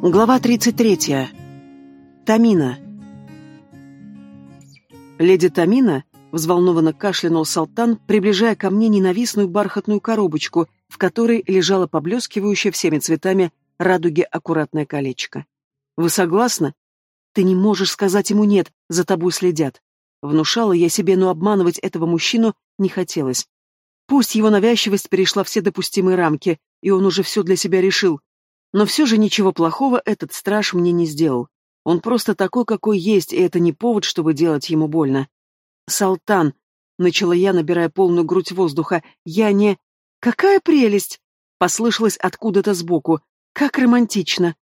Глава 33. Тамина. Леди Тамина взволнованно кашлянул Салтан, приближая ко мне ненавистную бархатную коробочку, в которой лежало поблескивающее всеми цветами радуги аккуратное колечко. «Вы согласны?» «Ты не можешь сказать ему «нет», за тобой следят». Внушала я себе, но обманывать этого мужчину не хотелось. Пусть его навязчивость перешла все допустимые рамки, и он уже все для себя решил, но все же ничего плохого этот страж мне не сделал. Он просто такой, какой есть, и это не повод, чтобы делать ему больно. «Салтан!» — начала я, набирая полную грудь воздуха. «Я не...» «Какая прелесть!» — послышалось откуда-то сбоку. «Как романтично!»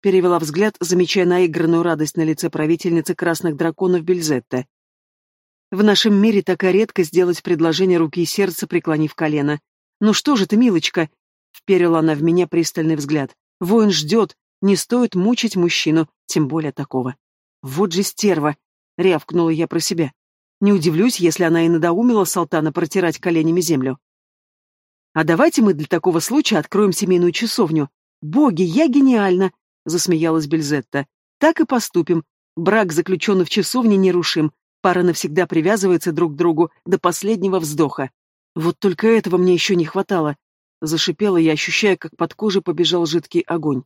Перевела взгляд, замечая наигранную радость на лице правительницы красных драконов Бельзетте. В нашем мире такая редко сделать предложение руки и сердца, преклонив колено. «Ну что же ты, милочка?» — вперила она в меня пристальный взгляд. «Воин ждет, не стоит мучить мужчину, тем более такого». «Вот же стерва!» — рявкнула я про себя. Не удивлюсь, если она и надоумила Салтана протирать коленями землю. «А давайте мы для такого случая откроем семейную часовню. Боги, я гениальна!» — засмеялась Бельзетта. «Так и поступим. Брак, заключенный в часовне, нерушим. Пара навсегда привязывается друг к другу до последнего вздоха. Вот только этого мне еще не хватало. Зашипела я, ощущая, как под кожей побежал жидкий огонь.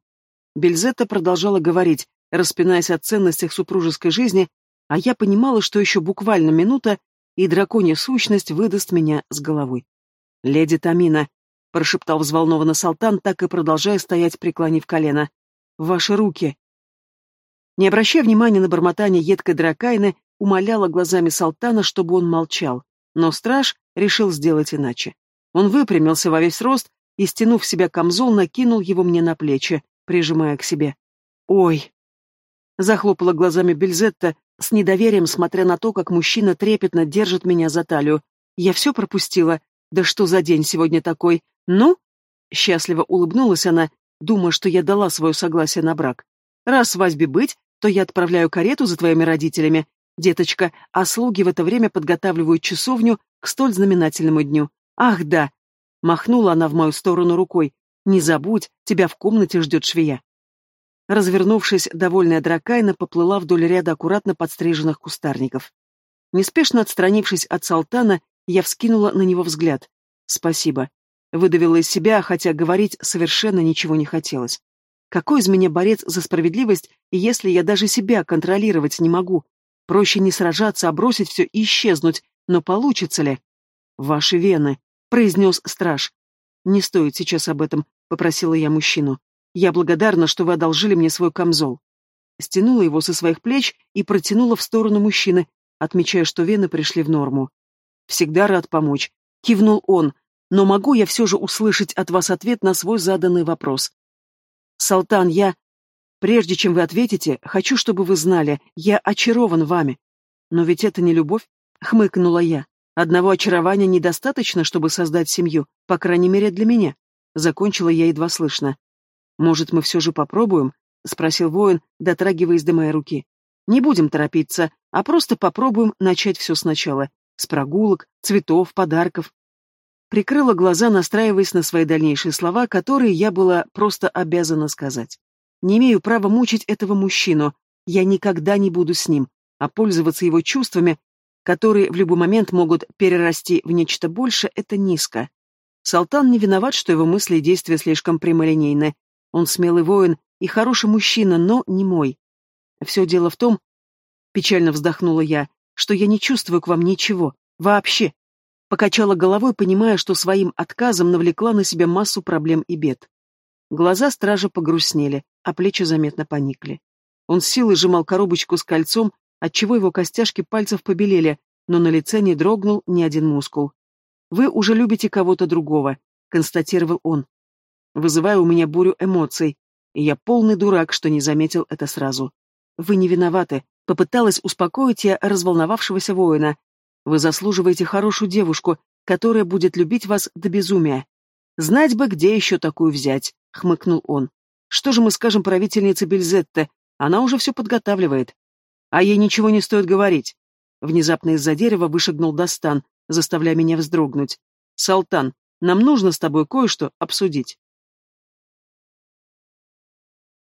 Бельзетта продолжала говорить, распинаясь о ценностях супружеской жизни, а я понимала, что еще буквально минута, и драконья сущность выдаст меня с головой. «Леди Тамина», — прошептал взволнованно Салтан, так и продолжая стоять, преклонив колено. «Ваши руки». Не обращая внимания на бормотание едкой дракайны, умоляла глазами Салтана, чтобы он молчал. Но страж решил сделать иначе. Он выпрямился во весь рост и, стянув в себя камзол, накинул его мне на плечи, прижимая к себе. «Ой!» Захлопала глазами Бельзетта, с недоверием смотря на то, как мужчина трепетно держит меня за талию. Я все пропустила. Да что за день сегодня такой? Ну? Счастливо улыбнулась она, думая, что я дала свое согласие на брак. Раз свадьбе быть, то я отправляю карету за твоими родителями. Деточка, а слуги в это время подготавливают часовню к столь знаменательному дню. Ах, да! Махнула она в мою сторону рукой. Не забудь, тебя в комнате ждет швея. Развернувшись, довольная Дракайна поплыла вдоль ряда аккуратно подстриженных кустарников. Неспешно отстранившись от Салтана, я вскинула на него взгляд. «Спасибо». Выдавила из себя, хотя говорить совершенно ничего не хотелось. Какой из меня борец за справедливость, если я даже себя контролировать не могу? Проще не сражаться, а бросить все и исчезнуть, но получится ли? «Ваши вены», — произнес страж. «Не стоит сейчас об этом», — попросила я мужчину. Я благодарна, что вы одолжили мне свой камзол. Стянула его со своих плеч и протянула в сторону мужчины, отмечая, что вены пришли в норму. Всегда рад помочь. Кивнул он, но могу я все же услышать от вас ответ на свой заданный вопрос. Салтан, я... Прежде чем вы ответите, хочу, чтобы вы знали, я очарован вами. Но ведь это не любовь, хмыкнула я. Одного очарования недостаточно, чтобы создать семью, по крайней мере для меня. Закончила я едва слышно. «Может, мы все же попробуем?» — спросил воин, дотрагиваясь до моей руки. «Не будем торопиться, а просто попробуем начать все сначала. С прогулок, цветов, подарков». Прикрыла глаза, настраиваясь на свои дальнейшие слова, которые я была просто обязана сказать. Не имею права мучить этого мужчину. Я никогда не буду с ним, а пользоваться его чувствами, которые в любой момент могут перерасти в нечто большее, это низко. Салтан не виноват, что его мысли и действия слишком прямолинейны, он смелый воин и хороший мужчина, но не мой. Все дело в том, печально вздохнула я, что я не чувствую к вам ничего. Вообще. Покачала головой, понимая, что своим отказом навлекла на себя массу проблем и бед. Глаза стража погрустнели, а плечи заметно поникли. Он с силой сжимал коробочку с кольцом, отчего его костяшки пальцев побелели, но на лице не дрогнул ни один мускул. «Вы уже любите кого-то другого», — констатировал он вызывая у меня бурю эмоций, и я полный дурак, что не заметил это сразу. Вы не виноваты, попыталась успокоить я разволновавшегося воина. Вы заслуживаете хорошую девушку, которая будет любить вас до безумия. Знать бы, где еще такую взять, хмыкнул он. Что же мы скажем правительнице Бельзетте? Она уже все подготавливает. А ей ничего не стоит говорить. Внезапно из-за дерева вышагнул Достан, заставляя меня вздрогнуть. «Салтан, нам нужно с тобой кое-что обсудить».